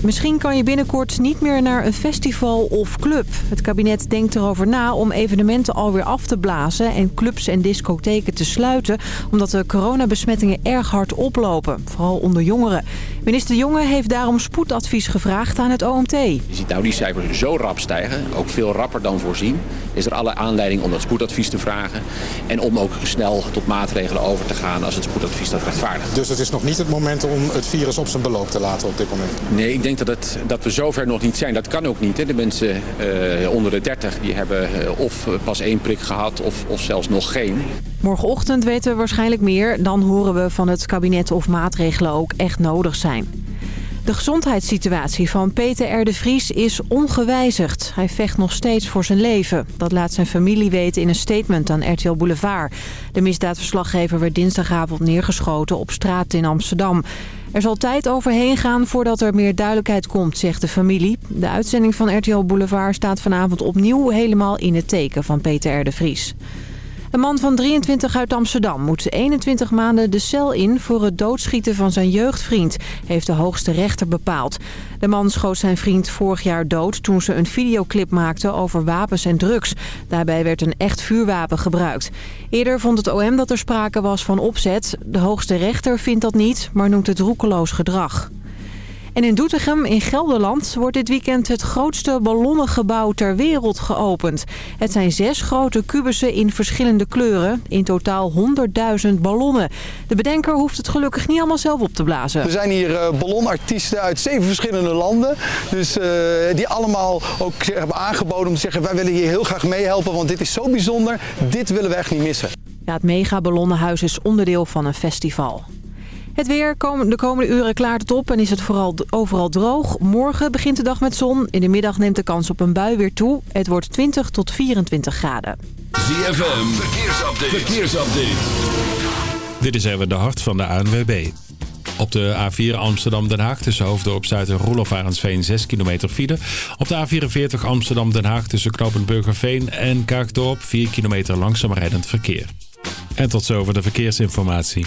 Misschien kan je binnenkort niet meer naar een festival of club. Het kabinet denkt erover na om evenementen alweer af te blazen... en clubs en discotheken te sluiten... omdat de coronabesmettingen erg hard oplopen, vooral onder jongeren. Minister Jonge heeft daarom spoedadvies gevraagd aan het OMT. Je ziet nou die cijfers zo rap stijgen, ook veel rapper dan voorzien. Is er alle aanleiding om dat spoedadvies te vragen... en om ook snel tot maatregelen over te gaan als het spoedadvies dat rechtvaardigt. Dus het is nog niet het moment om het virus op zijn beloop te laten op dit moment? Nee, ik denk dat, dat we zover nog niet zijn. Dat kan ook niet. Hè. De mensen uh, onder de 30 die hebben uh, of pas één prik gehad of, of zelfs nog geen. Morgenochtend weten we waarschijnlijk meer. Dan horen we van het kabinet of maatregelen ook echt nodig zijn. De gezondheidssituatie van Peter R. de Vries is ongewijzigd. Hij vecht nog steeds voor zijn leven. Dat laat zijn familie weten in een statement aan RTL Boulevard. De misdaadverslaggever werd dinsdagavond neergeschoten op straat in Amsterdam. Er zal tijd overheen gaan voordat er meer duidelijkheid komt, zegt de familie. De uitzending van RTL Boulevard staat vanavond opnieuw helemaal in het teken van Peter R. de Vries. Een man van 23 uit Amsterdam moet 21 maanden de cel in voor het doodschieten van zijn jeugdvriend, heeft de hoogste rechter bepaald. De man schoot zijn vriend vorig jaar dood toen ze een videoclip maakten over wapens en drugs. Daarbij werd een echt vuurwapen gebruikt. Eerder vond het OM dat er sprake was van opzet. De hoogste rechter vindt dat niet, maar noemt het roekeloos gedrag. En in Doetinchem in Gelderland wordt dit weekend het grootste ballonnengebouw ter wereld geopend. Het zijn zes grote kubussen in verschillende kleuren. In totaal 100.000 ballonnen. De bedenker hoeft het gelukkig niet allemaal zelf op te blazen. Er zijn hier uh, ballonartiesten uit zeven verschillende landen. Dus uh, die allemaal ook hebben aangeboden om te zeggen... wij willen hier heel graag meehelpen, want dit is zo bijzonder. Dit willen we echt niet missen. Ja, het megaballonnenhuis is onderdeel van een festival. Het weer, de komende uren klaart het op en is het vooral overal droog. Morgen begint de dag met zon. In de middag neemt de kans op een bui weer toe. Het wordt 20 tot 24 graden. ZFM, verkeersupdate. verkeersupdate. Dit is even de hart van de ANWB. Op de A4 Amsterdam-Den Haag tussen Hoofddorp Zuid en Roelof 6 kilometer file. Op de A44 Amsterdam-Den Haag tussen Knoopend Burgerveen en Kaagdorp 4 kilometer langzaam rijdend verkeer. En tot zover de verkeersinformatie.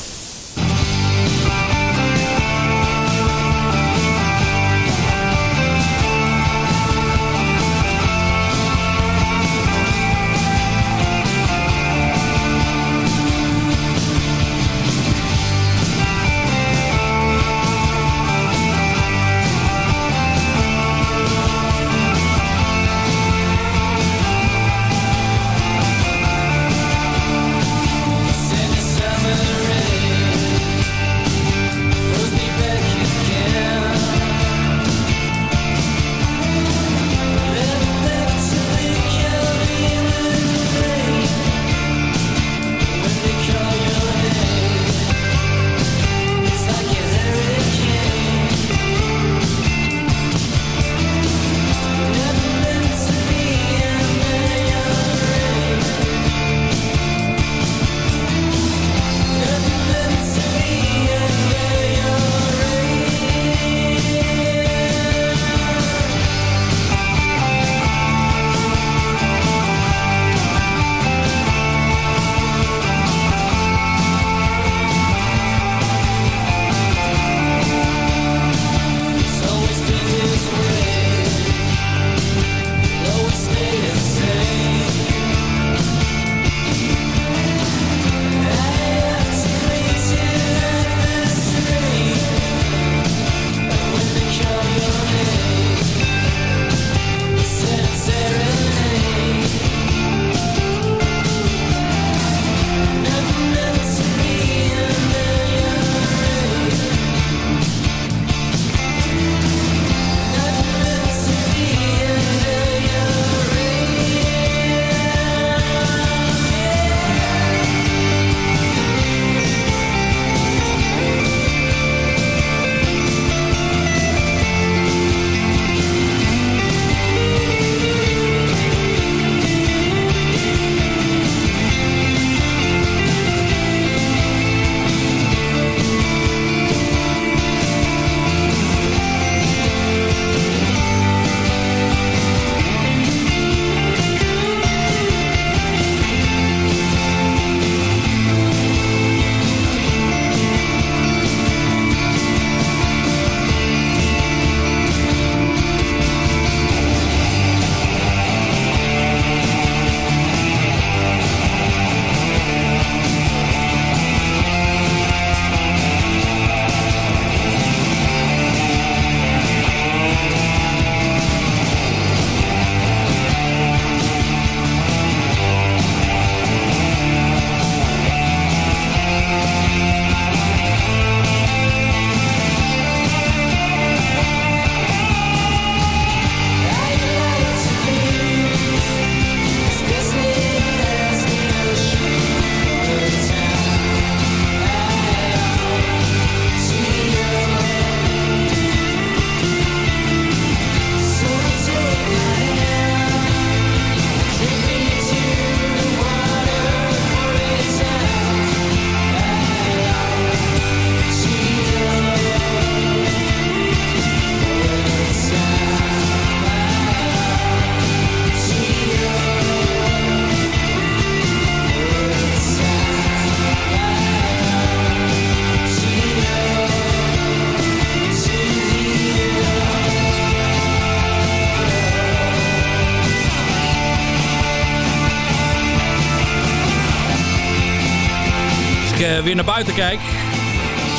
Weer naar buiten kijk.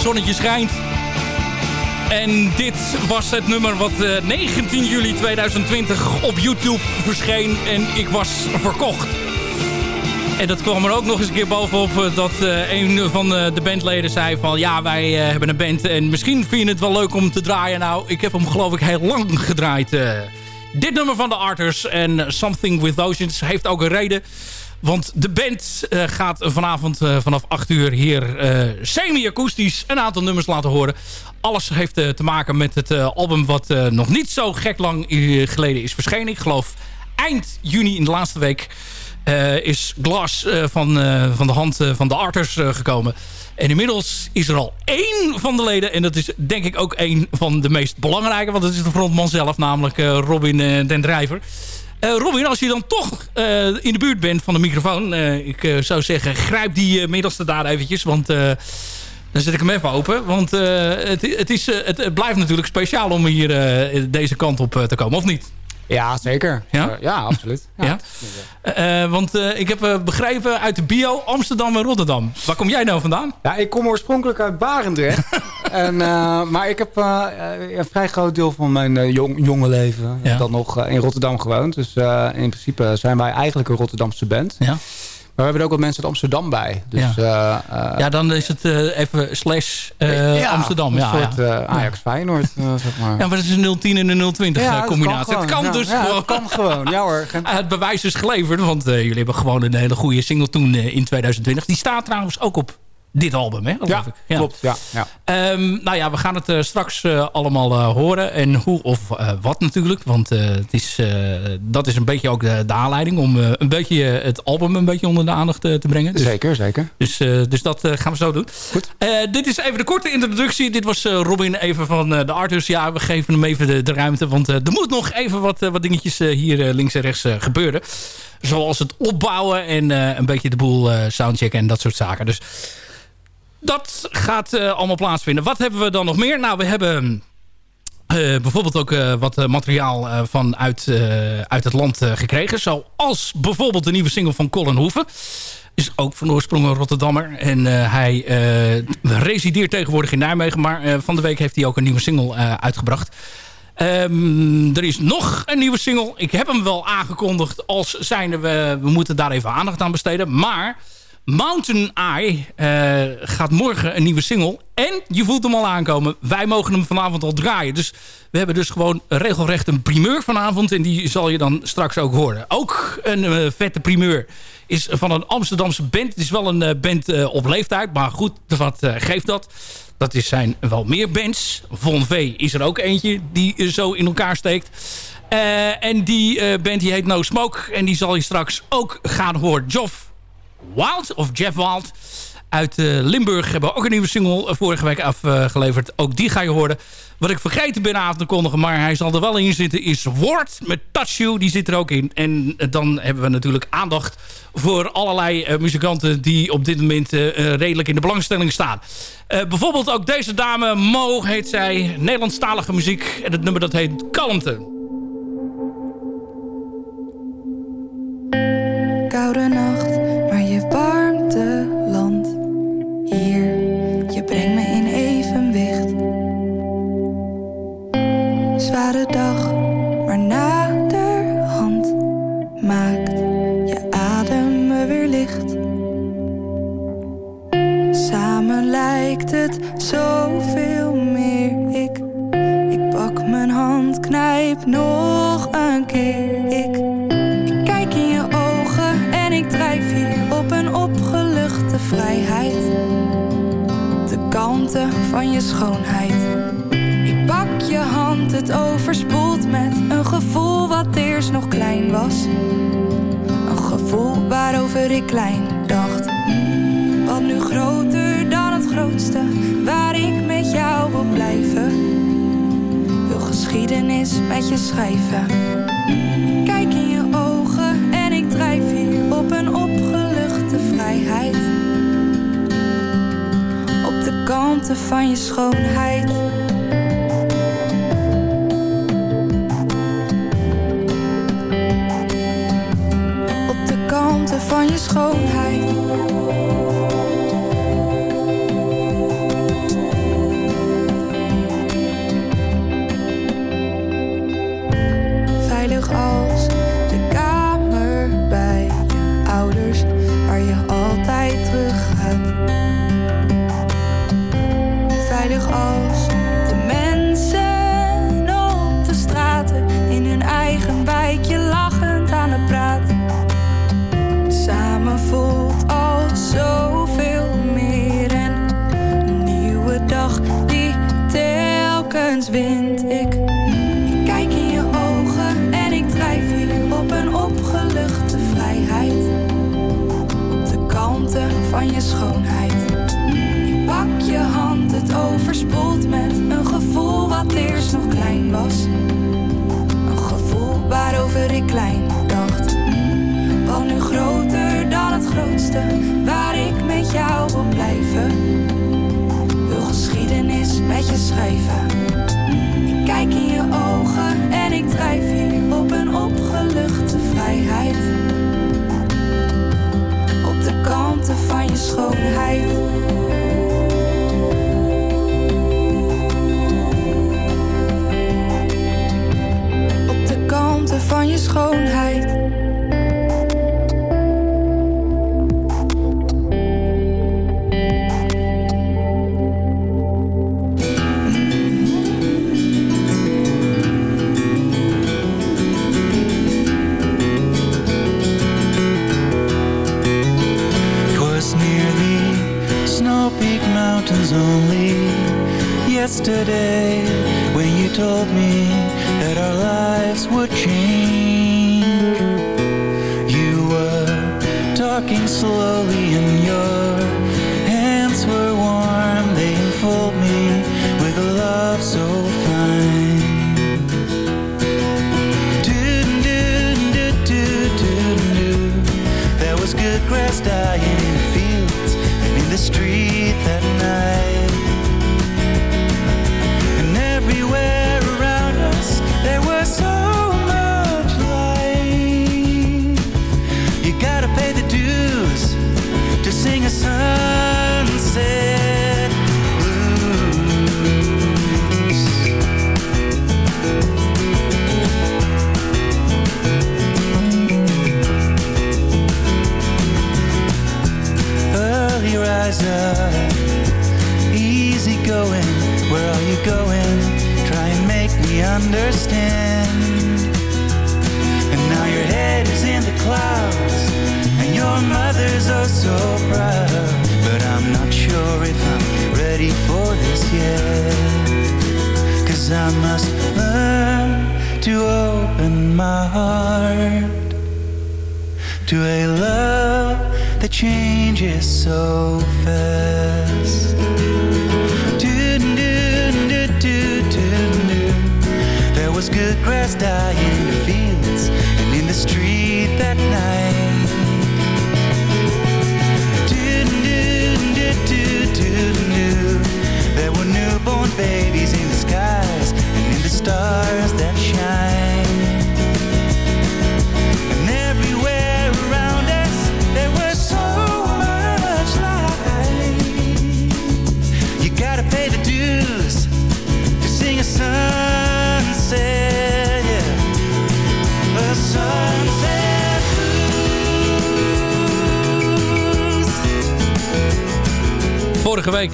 Zonnetje schijnt. En dit was het nummer wat eh, 19 juli 2020 op YouTube verscheen. En ik was verkocht. En dat kwam er ook nog eens een keer bovenop eh, dat eh, een van eh, de bandleden zei van... ja, wij eh, hebben een band en misschien vind je het wel leuk om te draaien. Nou, ik heb hem geloof ik heel lang gedraaid. eh. dit nummer van de Arters en Something With Oceans heeft ook een reden. Want de band eh, gaat vanavond eh, vanaf 8 uur hier eh, semi-akoestisch een aantal nummers laten horen. Alles heeft te maken met het album wat nog niet zo gek lang geleden is verschenen. Ik geloof eind juni in de laatste week is Glass eh, van, van de hand van de Arters gekomen. En inmiddels is er al één van de leden. En dat is denk ik ook één van de meest belangrijke. Want dat is de frontman zelf, namelijk Robin den Drijver. Eh, Robin, als je dan toch eh, in de buurt bent van de microfoon... eh, ik zou zeggen, grijp die middelste daar eventjes. Want dan zet ik hem even open. Want het, het, is, het, het blijft natuurlijk speciaal om hier deze kant op te komen, of niet? Ja, zeker. Ja? Eh, ja, absoluut. Ja? Eh, want eh, ik heb begrepen uit de bio Amsterdam en Rotterdam. Waar kom jij nou vandaan? Ja, ik kom oorspronkelijk uit Barendrecht. en, maar ik heb een vrij groot deel van mijn jong, jonge leven Ja. dan nog in Rotterdam gewoond. Dus in principe zijn wij eigenlijk een Rotterdamse band. Ja. Maar we hebben er ook wat mensen uit Amsterdam bij. Dus, Ja. eh, eh, ja, dan is het eh, even slash eh, ja, Amsterdam. Een Ja, soort ja. Ajax-Feyenoord, eh, zeg maar. ja, maar het is een 010 en een 020 Ja, eh, dat combinatie. kan het kan dus gewoon. het kan gewoon. Ja hoor. Het bewijs is geleverd, want jullie hebben gewoon een hele goede single toen in 2020. Die staat trouwens ook op dit album, hè? Ja, ik. klopt. Ja, ja. Ehm, nou ja, we gaan het eh, straks eh, allemaal eh, horen. En hoe of wat natuurlijk. Want het is, dat is een beetje ook de, de aanleiding... om een beetje het album een beetje onder de aandacht te brengen. Dus, Zeker, zeker. dus, dus dat gaan we zo doen. Goed. Dit is even de korte introductie. Dit was Robin even van de Arters. Ja, we geven hem even de, de ruimte. Want er moet nog even wat, wat dingetjes hier links en rechts gebeuren. Zoals het opbouwen en een beetje de boel soundchecken en dat soort zaken. Dus dat gaat eh, allemaal plaatsvinden. Wat hebben we dan nog meer? Nou, we hebben eh, bijvoorbeeld ook eh, wat materiaal vanuit uit het land gekregen. Zoals bijvoorbeeld de nieuwe single van Colin Hoeven. Is ook van oorsprong een Rotterdammer. En hij resideert tegenwoordig in Nijmegen. Maar van de week heeft hij ook een nieuwe single uitgebracht. Ehm, er is nog een nieuwe single. Ik heb hem wel aangekondigd als zijnde we, we moeten daar even aandacht aan besteden. Maar Mountain Eye eh, gaat morgen een nieuwe single. En je voelt hem al aankomen. Wij mogen hem vanavond al draaien. Dus we hebben dus gewoon regelrecht een primeur vanavond. En die zal je dan straks ook horen. Ook een eh, vette primeur is van een Amsterdamse band. Het is wel een eh, band op leeftijd. Maar goed, wat geeft dat? Dat is zijn wel meer bands. Von V is er ook eentje die zo in elkaar steekt. En die band die heet No Smoke. En die zal je straks ook gaan horen. Joff Wild of Jeff Wild uit eh, Limburg hebben ook een nieuwe single eh, vorige week afgeleverd. ook die ga je horen. Wat ik vergeten ben aan te kondigen, maar hij zal er wel in zitten, is Word met Touch You. Die zit er ook in. En eh, dan hebben we natuurlijk aandacht voor allerlei muzikanten die op dit moment redelijk in de belangstelling staan. Bijvoorbeeld ook deze dame, Mo heet zij, Nederlandstalige muziek. En het nummer dat heet Kalmte. Koude was. Een gevoel waarover ik klein dacht. Wel nu groter dan het grootste, waar ik met jou wil blijven. Wil geschiedenis met je schrijven. Ik kijk in je ogen en ik drijf hier op een opgeluchte vrijheid. Op de kanten van je schoonheid. Van je schoonheid. Twas near the snow peak mountains only yesterday when you told me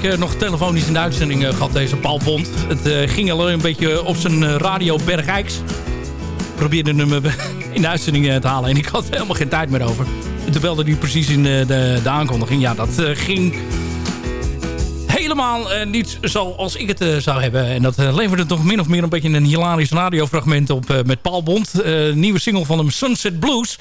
Week eh, nog telefonisch in de uitzending eh, gehad deze Paul Bond. Het eh, ging alleen een beetje op zijn radio Bergijks. Probeerde hem in de uitzending te halen en ik had helemaal geen tijd meer over. En toen belde hij precies in de, de aankondiging. Ja, dat ging helemaal eh, niet zoals ik het zou hebben. En dat leverde toch min of meer een beetje een hilarisch radiofragment op met Paul Bond. Nieuwe single van hem, Sunset Blues.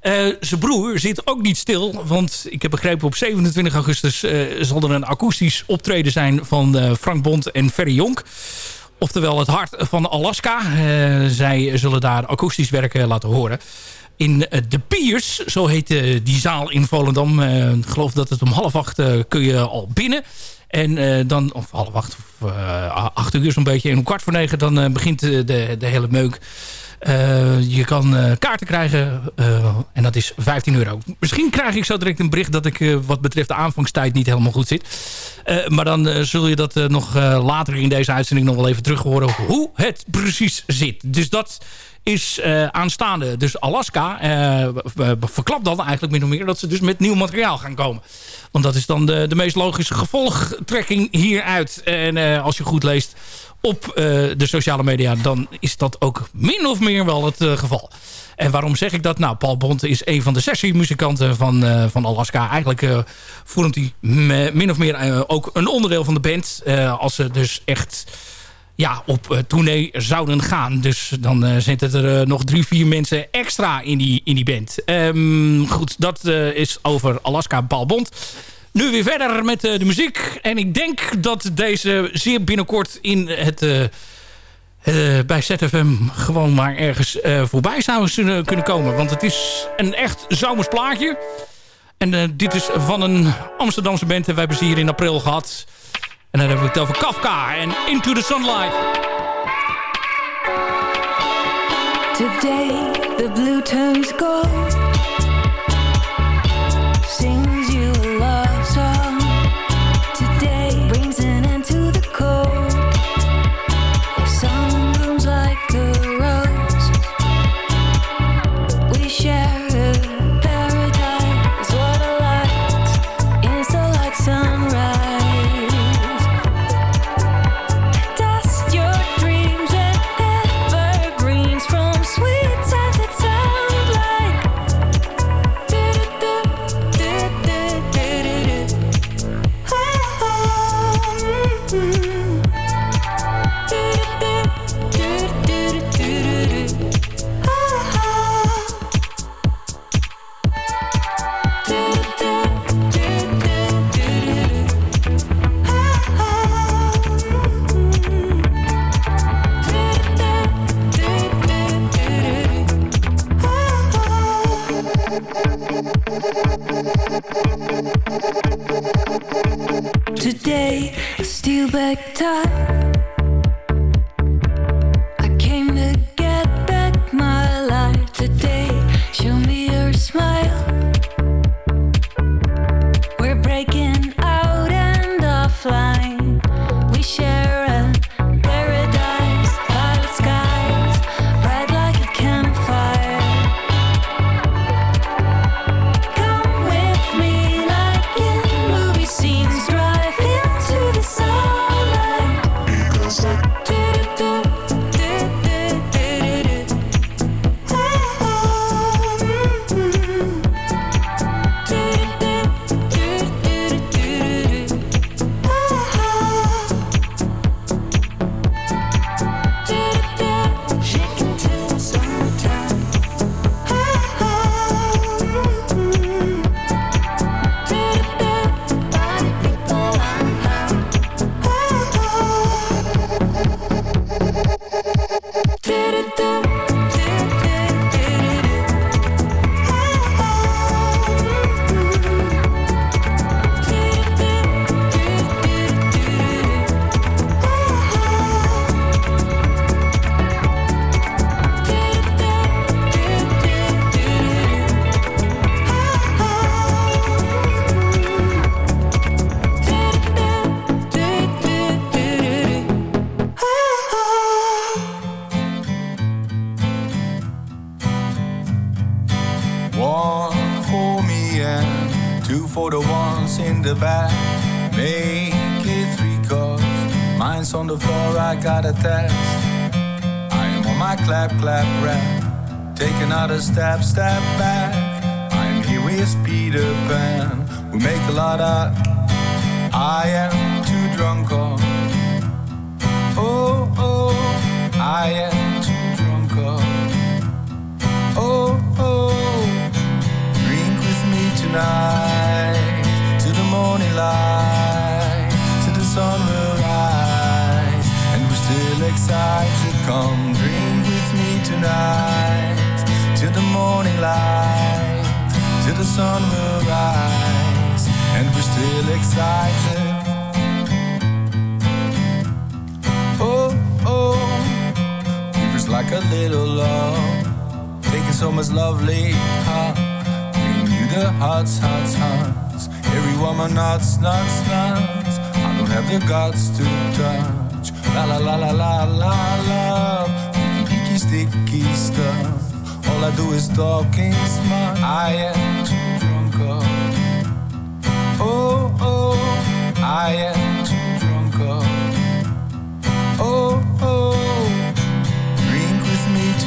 Eh, zijn broer zit ook niet stil. Want ik heb begrepen op 27 augustus eh, zal er een akoestisch optreden zijn van eh, Frank Bond en Ferry Jonk. Oftewel het hart van Alaska. Zij zullen daar akoestisch werken laten horen. In De Piers, zo heet die zaal in Volendam. Ik geloof dat het om half acht kun je al binnen. En dan, of half acht, of acht uur zo'n beetje. En om kwart voor negen dan begint de, de hele meuk. Eh, je kan eh, kaarten krijgen eh, en dat is 15 euro. Misschien krijg ik zo direct een bericht dat ik wat betreft de aanvangstijd niet helemaal goed zit. Maar dan zul je dat nog later in deze uitzending nog wel even terug horen hoe het precies zit. Dus dat is aanstaande. Dus Alaska verklapt dan eigenlijk min of meer dat ze dus met nieuw materiaal gaan komen. Want dat is dan de, de meest logische gevolgtrekking hieruit. En als je goed leest op eh, de sociale media, dan is dat ook min of meer wel het eh, geval. En waarom zeg ik dat? Nou, Paul Bond is een van de sessiemuzikanten van, eh, van Alaska. Eigenlijk vormt hij min of meer ook een onderdeel van de band. Als ze dus echt ja, op tournee zouden gaan. Dus dan zitten er nog drie, vier mensen extra in die, in die band. Um, goed, dat is over Alaska Balbond. Nu weer verder met de muziek. En ik denk dat deze zeer binnenkort in het... bij ZFM gewoon maar ergens voorbij zou kunnen komen. Want het is een echt zomers plaatje. En dit is van een Amsterdamse band. En wij hebben ze hier in april gehad. En dan hebben we het over Kafka en Into the Sunlight. Today the blue you back time like a little love taking so much lovely, huh? Bringing you the hearts, hearts, hearts. Every woman nuts, nuts, nuts. I don't have the guts to touch. La la la la la la la. Icky, icky, sticky stuff. All I do is talking smart. I am too drunk. oh. Oh, oh, I am too drunk. oh. Oh, oh, me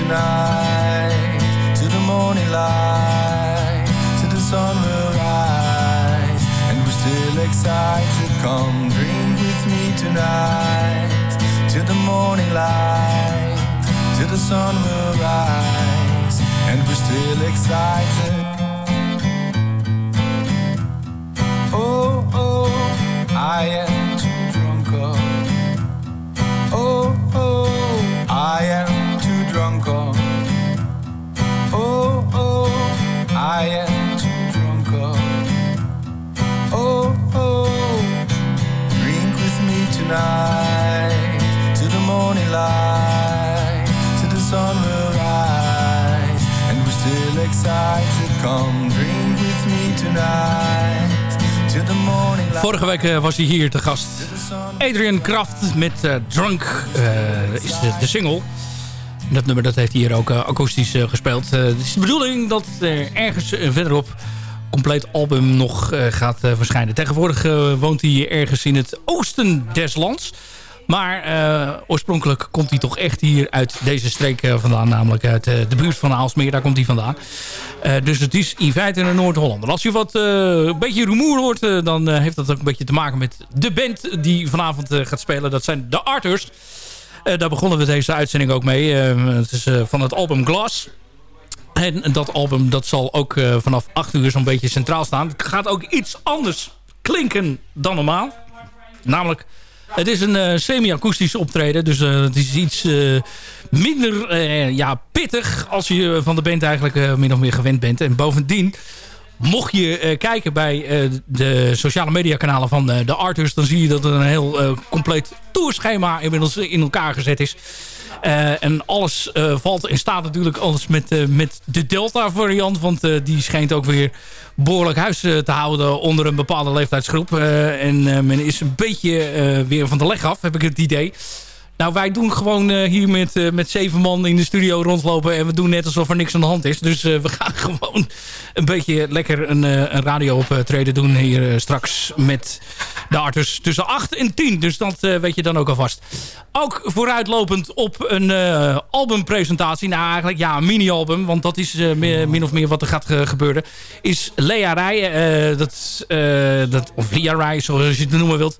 tonight to the morning light, to the sun will rise, and we're still excited. Come drink with me tonight to the morning light till the sun will rise, and we're still excited. Oh, oh, I am too drunk. Oh I am too drunk. Oh, oh, oh, drink with me tonight to the morning light, to the sun will rise, and we're still excited. Come drink with me tonight. till the morning light. Vorige week eh, was hij hier te gast. Adrian Kraft met eh, Drunk eh, is de, de single. Dat nummer dat heeft hij hier ook eh, akoestisch eh, gespeeld. Eh, het is de bedoeling dat er ergens verderop compleet album nog gaat verschijnen. Tegenwoordig woont hij ergens in het oosten des lands. Maar oorspronkelijk komt hij toch echt hier uit deze streek vandaan. Namelijk uit de buurt van Aalsmeer. Daar komt hij vandaan. Dus het is in feite een Noord-Hollander. Als je wat een beetje rumoer hoort... dan heeft dat ook een beetje te maken met de band die vanavond gaat spelen. Dat zijn de Arthurs. Eh, daar begonnen we deze uitzending ook mee. Eh, het is eh, van het album Glass. En dat album dat zal ook vanaf 8 uur zo'n beetje centraal staan. Het gaat ook iets anders klinken dan normaal. Namelijk, het is een semi-akoestisch optreden. Dus het is iets minder ja, pittig als je van de band eigenlijk min of meer gewend bent. En bovendien, mocht je eh, kijken bij eh, de sociale mediakanalen van eh, de Arthurs... dan zie je dat er een heel compleet tourschema inmiddels in elkaar gezet is. En alles valt en staat natuurlijk alles met, met de Delta variant. Want die schijnt ook weer behoorlijk huis te houden onder een bepaalde leeftijdsgroep. En men is een beetje weer van de leg af, heb ik het idee. Nou, wij doen gewoon eh, hier met, eh, met zeven man in de studio rondlopen. En we doen net alsof er niks aan de hand is. Dus eh, we gaan gewoon een beetje lekker een, een radio optreden doen hier straks met de arters tussen 8 en 10. Dus dat weet je dan ook alvast. Ook vooruitlopend op een albumpresentatie. Nou, eigenlijk ja, een mini-album. Want dat is min of meer wat er gaat ge- gebeuren. Is Lea Rij. dat, dat, of Lea Rij, zoals je het noemen wilt.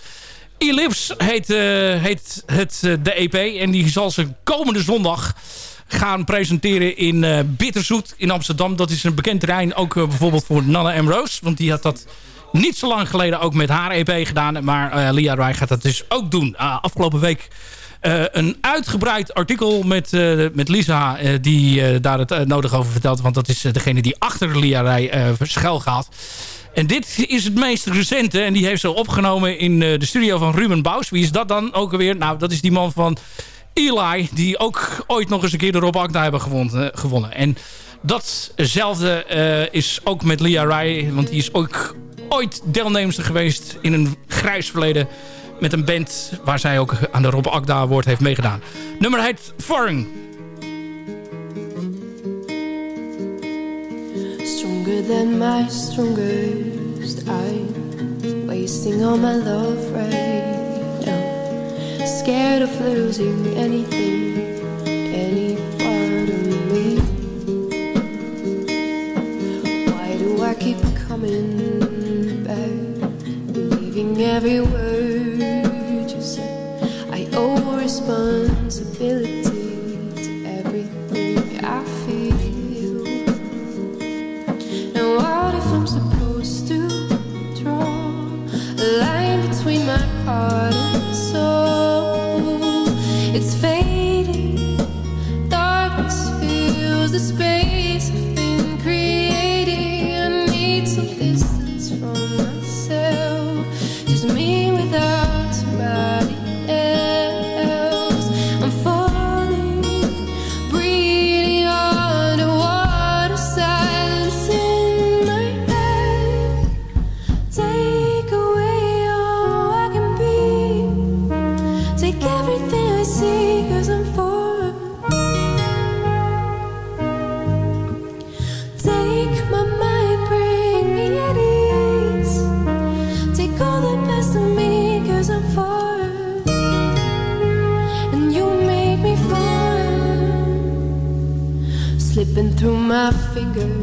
Ellipse heet, eh, heet het, eh, de EP. En die zal ze komende zondag gaan presenteren in eh, Bitterzoet in Amsterdam. Dat is een bekend terrein ook bijvoorbeeld voor Nanne Ambrose. Want die had dat niet zo lang geleden ook met haar EP gedaan. Maar Lia Rai gaat dat dus ook doen. Afgelopen week een uitgebreid artikel met, met Lisa... die daar het nodig over vertelt. Want dat is degene die achter Lia eh schuil gaat. En dit is het meest recente. En die heeft ze opgenomen in eh, de studio van Ruben Bous. Wie is dat dan ook alweer? Nou, dat is die man van Eli. Die ook ooit nog eens een keer de Rob Agda hebben gewonnen. gewonnen. En datzelfde eh, is ook met Lia Rai. Want die is ook ooit deelnemster geweest in een grijs verleden. Met een band waar zij ook aan de Rob Agda Award heeft meegedaan. Nummer heet Foreign. Stronger than my strongest I'm wasting all my love right now. Scared of losing anything Any part of me. Why do I keep coming back? Believing every word you say I owe responsibility heart through my fingers,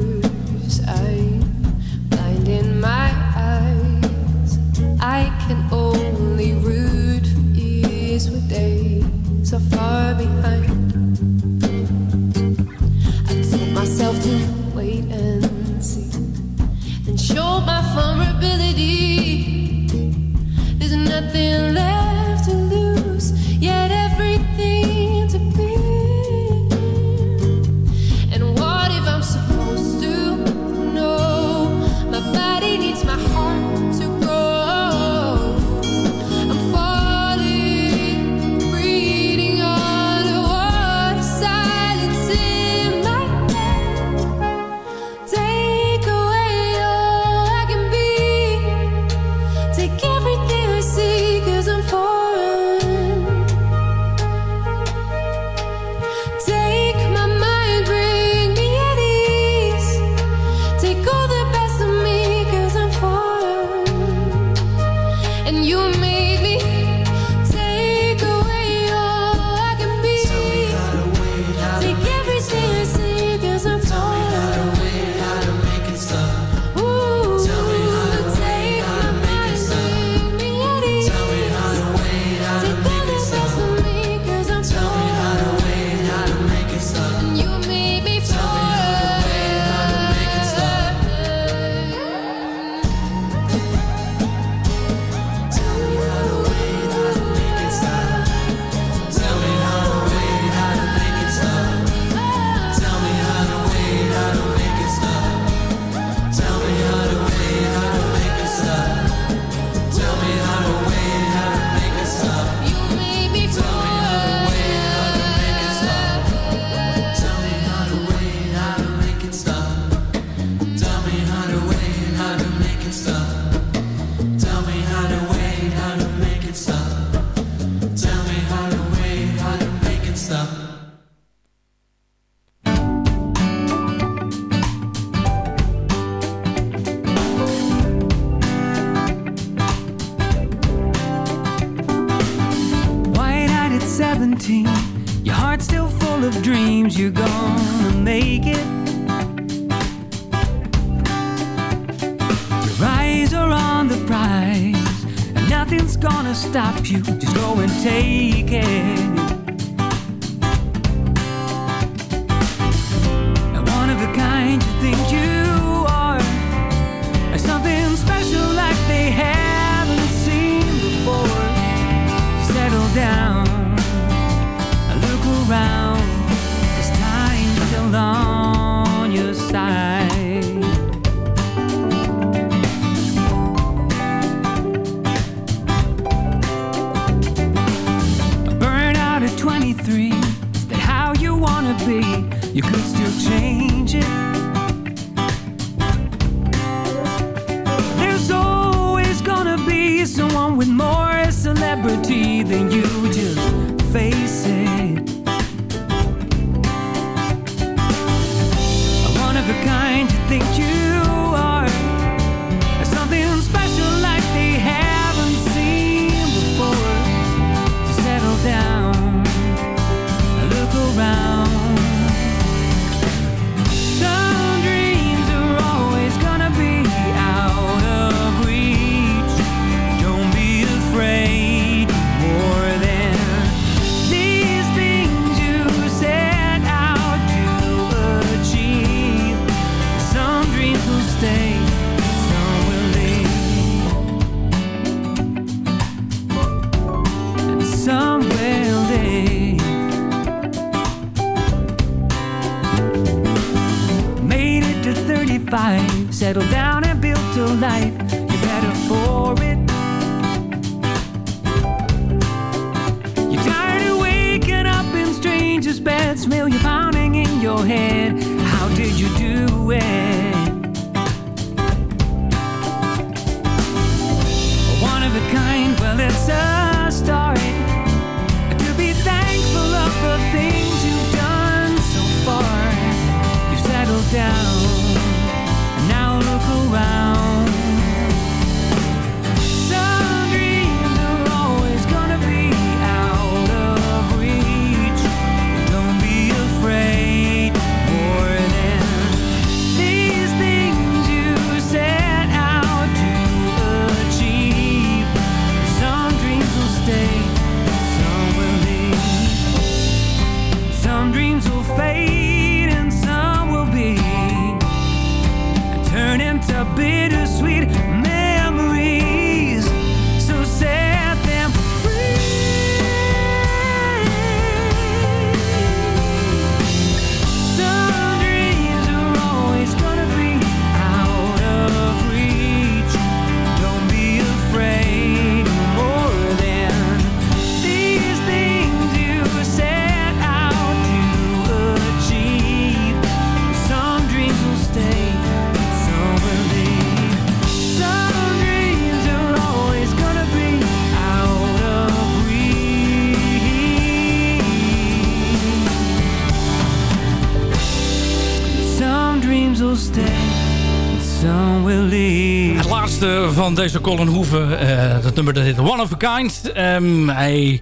settle down. Van deze Colin Hoeven, eh, dat nummer dat heet One of a Kind. Ehm, hij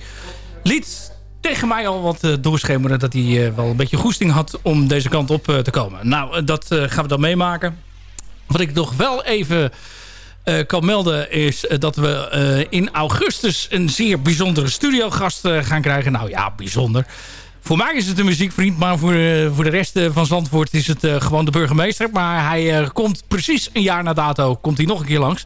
liet tegen mij al wat eh, doorschemeren dat hij eh, wel een beetje goesting had om deze kant op te komen. Nou, dat gaan we dan meemaken. Wat ik nog wel even kan melden is dat we in augustus een zeer bijzondere studiogast gaan krijgen. Nou ja, bijzonder. Voor mij is het een muziekvriend, maar voor, eh, voor de rest eh, van Zandvoort is het eh, gewoon de burgemeester. Maar hij komt precies een jaar na dato, komt hij nog een keer langs.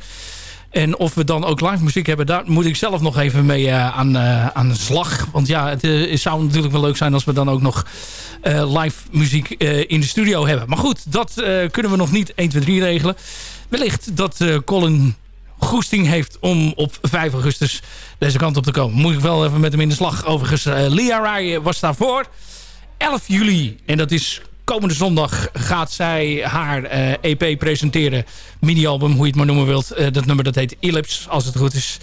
En of we dan ook live muziek hebben, daar moet ik zelf nog even mee aan, aan de slag. Want ja, het zou natuurlijk wel leuk zijn als we dan ook nog live muziek in de studio hebben. Maar goed, dat kunnen we nog niet 1, 2, 3 regelen. Wellicht dat Colin goesting heeft om op 5 augustus deze kant op te komen. Moet ik wel even met hem in de slag. Overigens, eh Lia Rai was daarvoor. 11 juli, en dat is komende zondag, gaat zij haar eh, EP presenteren. Mini-album, hoe je het maar noemen wilt. Eh, dat nummer dat heet Ellipse, als het goed is.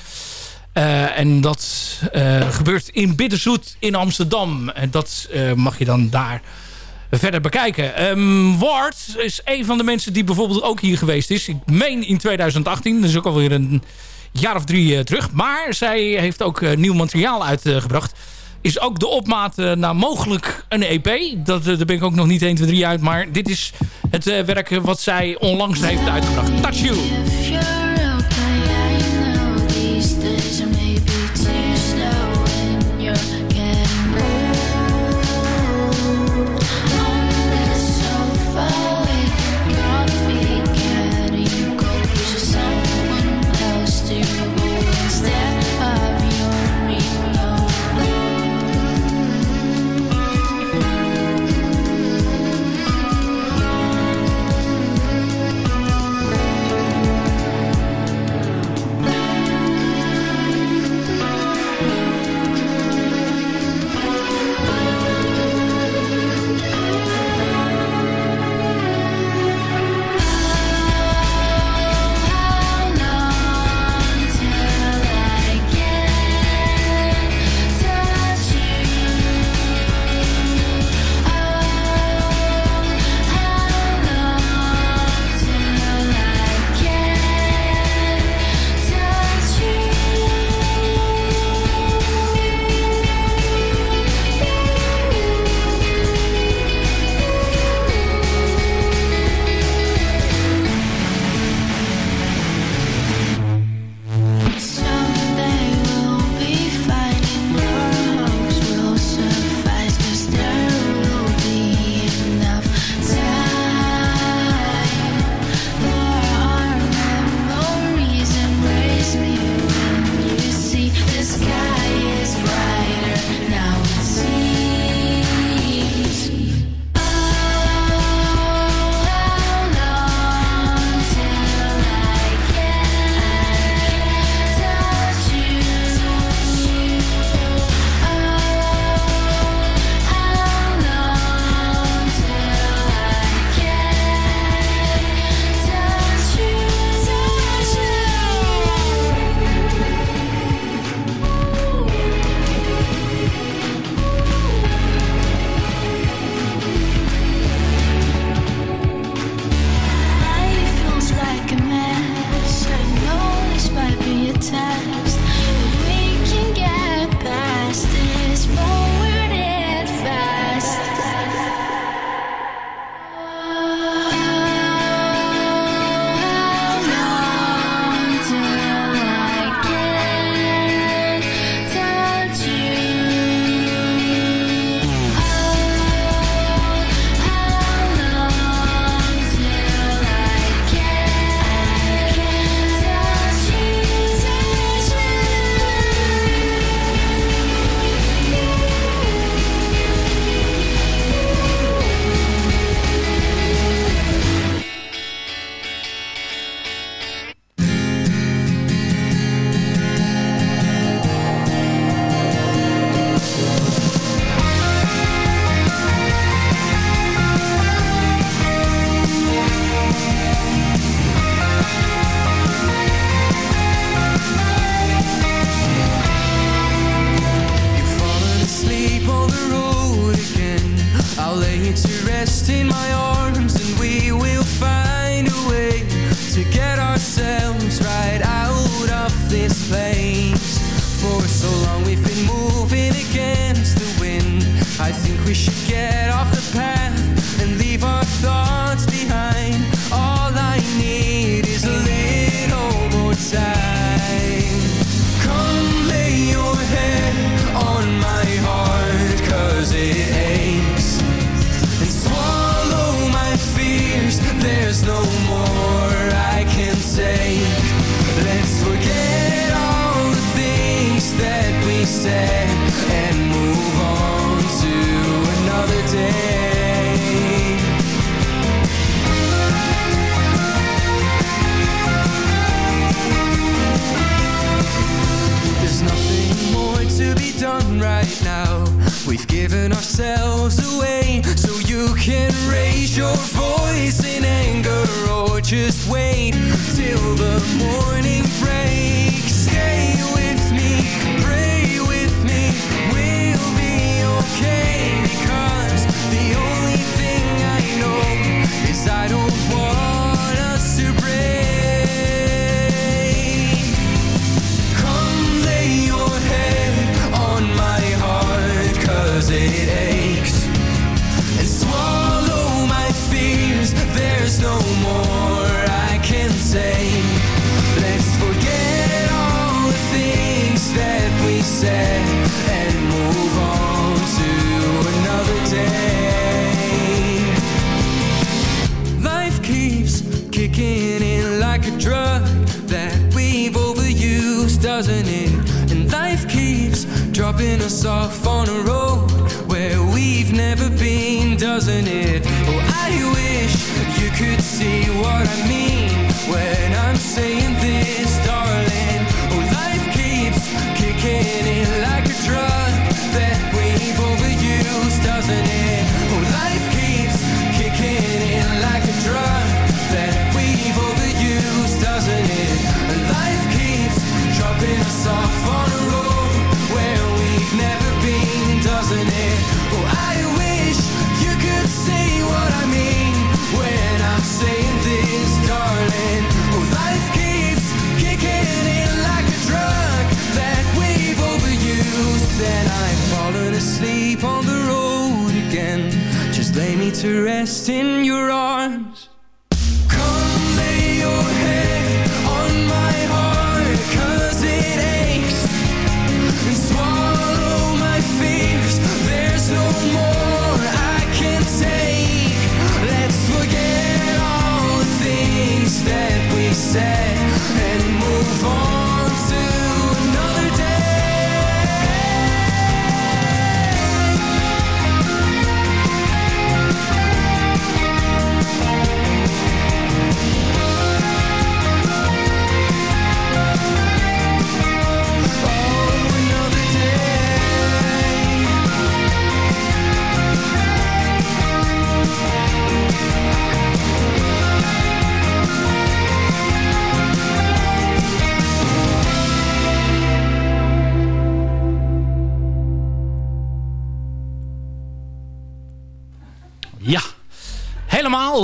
En dat gebeurt in Bitterzoet in Amsterdam. En dat mag je dan daar verder bekijken. Ehm, Ward is een van de mensen die bijvoorbeeld ook hier geweest is. Ik meen in 2018. Dat is ook alweer een jaar of drie eh, terug. Maar zij heeft ook eh, nieuw materiaal uitgebracht. is ook de opmaat eh, naar mogelijk een EP. Dat, daar ben ik ook nog niet 1, 2, 3 uit. Maar dit is het werk wat zij onlangs heeft uitgebracht. Touch You.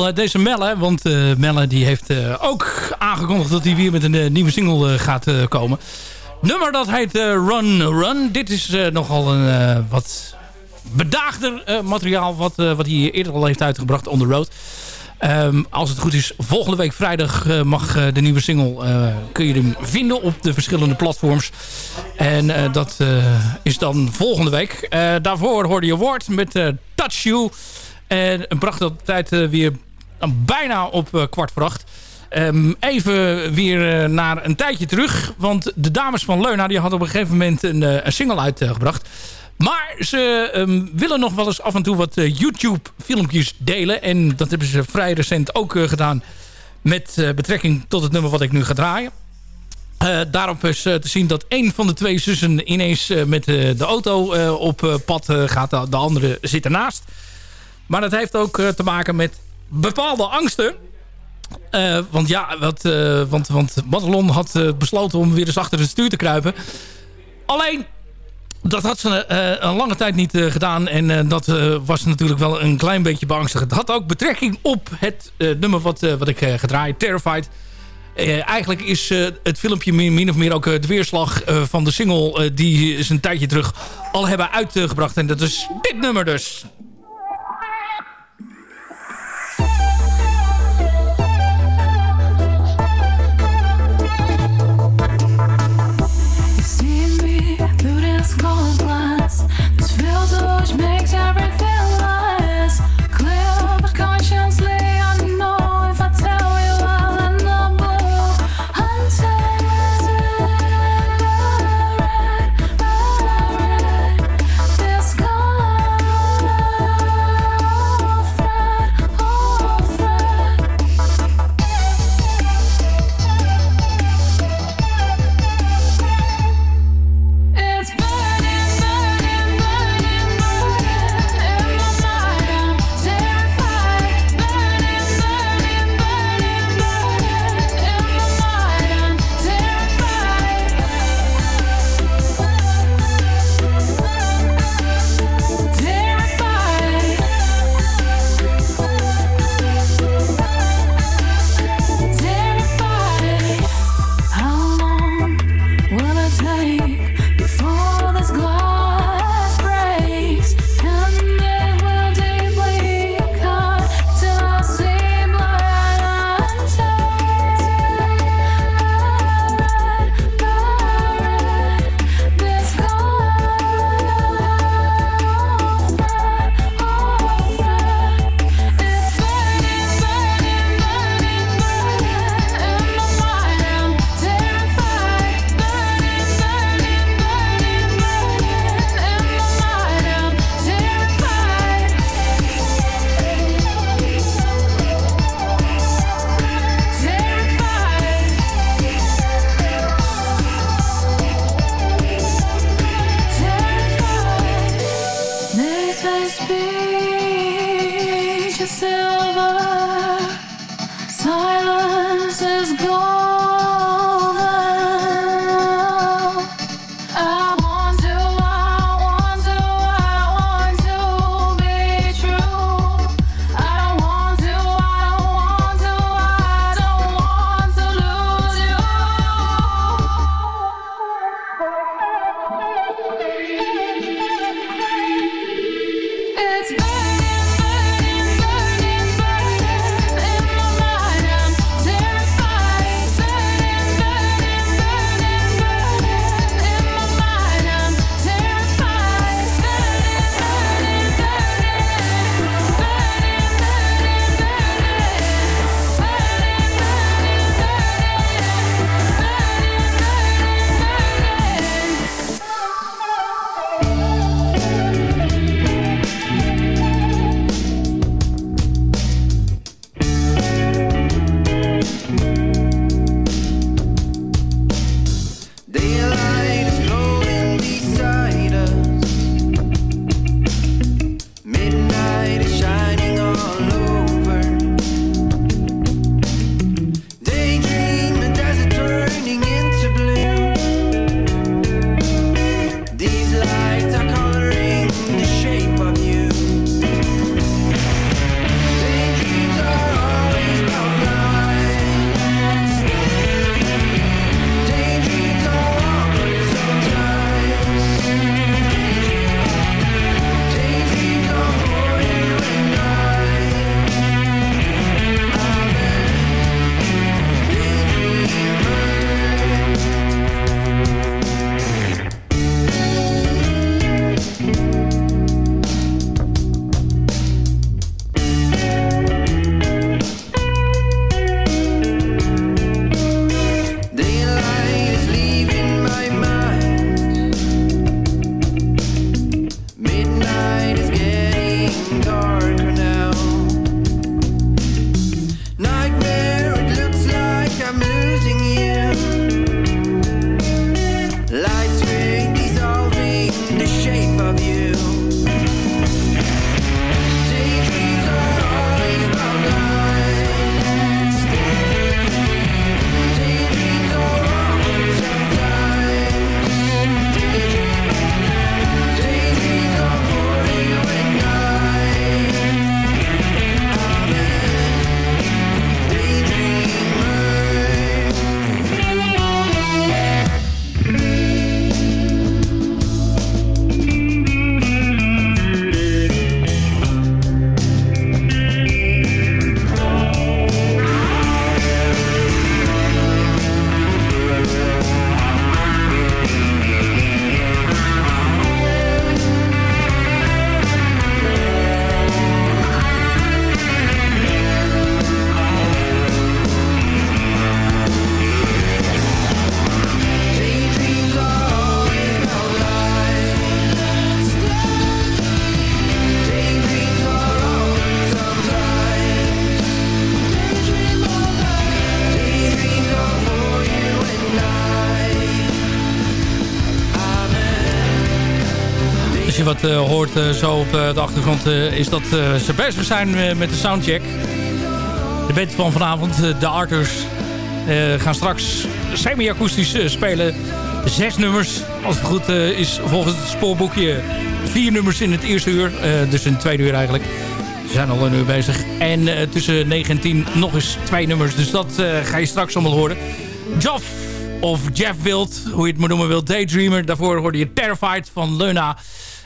Eh, deze Melle, want eh, Melle die heeft eh, ook aangekondigd dat hij weer met een nieuwe single gaat komen. Nummer dat heet Run Run. Dit is nogal een wat bedaagder materiaal wat, wat hij eerder al heeft uitgebracht on the road. Ehm, als het goed is, volgende week vrijdag mag de nieuwe single... kun je hem vinden op de verschillende platforms. En dat is dan volgende week. Daarvoor hoorde je Ward met Touch You. En bracht dat tijd weer bijna op eh, kwart voor acht. Ehm, even weer eh, naar een tijdje terug. Want de dames van Leuna die hadden op een gegeven moment een, eh, een single uitgebracht. Maar ze ehm, willen nog wel eens af en toe wat eh, YouTube filmpjes delen. En dat hebben ze vrij recent ook gedaan. Met betrekking tot het nummer wat ik nu ga draaien. Daarop is te zien dat een van de twee zussen ineens met de auto op pad gaat. De, de andere zit ernaast. Maar dat heeft ook te maken met bepaalde angsten. Eh, want ja, wat, eh, want, want Madelon had eh, besloten om weer eens achter het stuur te kruipen. Alleen, dat had ze een lange tijd niet gedaan. En dat was natuurlijk wel een klein beetje beangstigend. Het had ook betrekking op het nummer wat, wat ik gedraaid, Terrified. Eigenlijk is het filmpje min, of meer ook de weerslag van de single... die ze een tijdje terug al hebben uitgebracht. En dat is dit nummer dus. Cold glass. This filter which makes everything zo op eh, de achtergrond, eh, is dat eh, ze bezig zijn eh, met de soundcheck. De band van vanavond, eh, de Arthurs, eh, gaan straks semi-akoestisch eh, spelen. Zes nummers, als het goed eh, is volgens het spoorboekje. Vier nummers in het eerste uur, eh, dus in het tweede uur eigenlijk. Ze zijn al een uur bezig. En eh, tussen 9 en 10 nog eens twee nummers. Dus dat eh, ga je straks allemaal horen. Joff of Jeff Wild, hoe je het maar noemen wilt. Daydreamer. Daarvoor hoorde je Terrified van Leuna.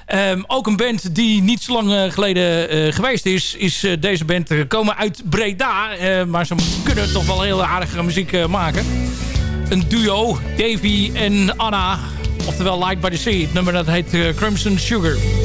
Ehm, ook een band die niet zo lang eh, geleden eh, geweest is, is eh, deze band komen uit Breda. Maar ze kunnen toch wel heel aardige muziek maken. Een duo, Davy en Anna. Oftewel Light by the Sea. Het nummer dat heet Crimson Sugar.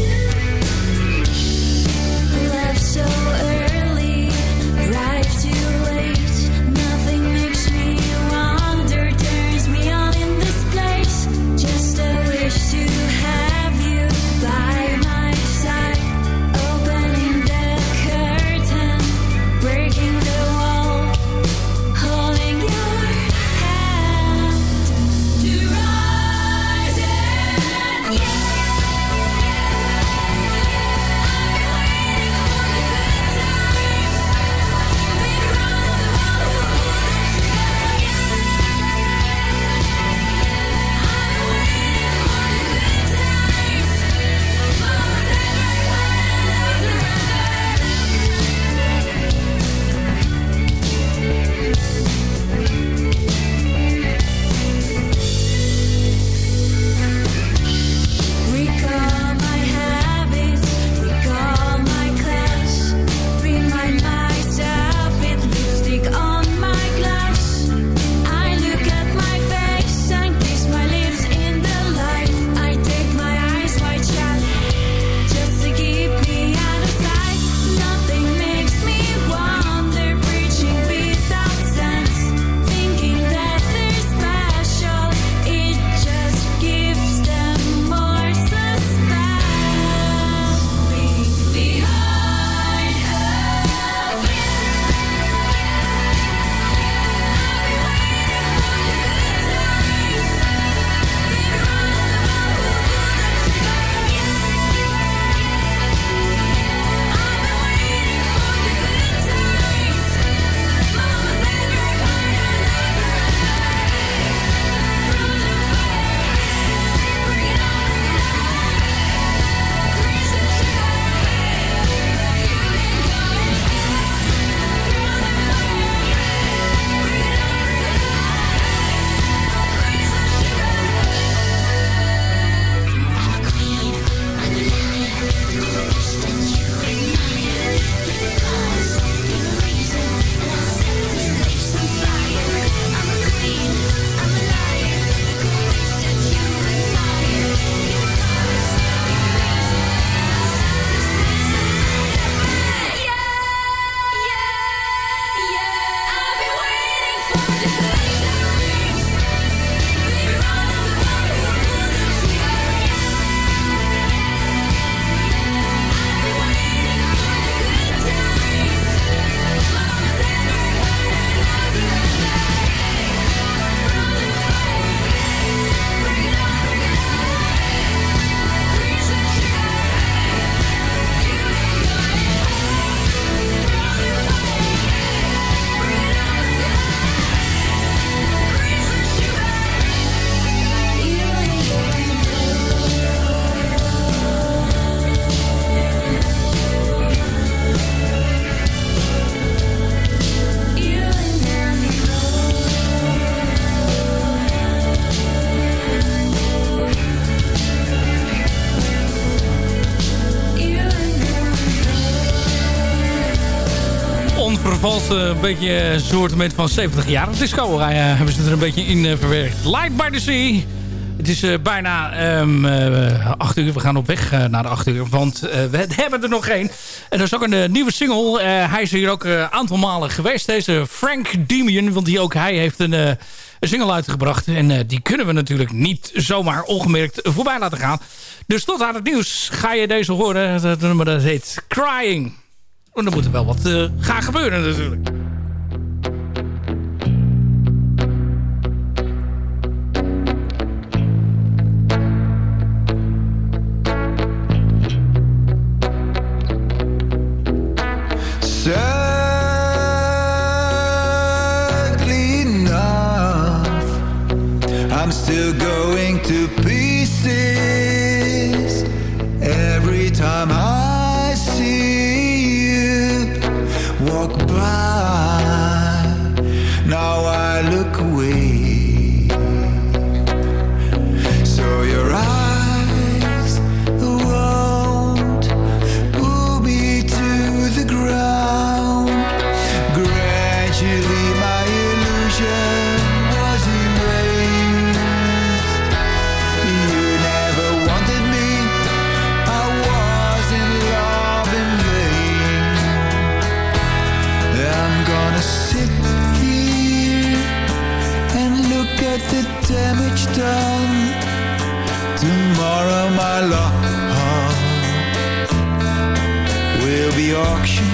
Beetje een soort van 70 jaar. Disco eh, hebben ze er een beetje in eh, verwerkt. Light by the Sea. Het is eh, bijna ehm, eh, 8 uur. We gaan op weg eh, naar de 8 uur. Want eh, we hebben er nog één. En dat is ook een eh, nieuwe single. Eh, hij is hier ook een aantal malen geweest. Deze Frank Demian. Want die ook hij heeft een, eh, een single uitgebracht. En eh, die kunnen we natuurlijk niet zomaar ongemerkt voorbij laten gaan. Dus tot aan het nieuws ga je deze horen. Dat nummer dat heet Crying. En er moet er wel wat eh, gaan gebeuren natuurlijk. Still going to pieces. Every time I be auctioned.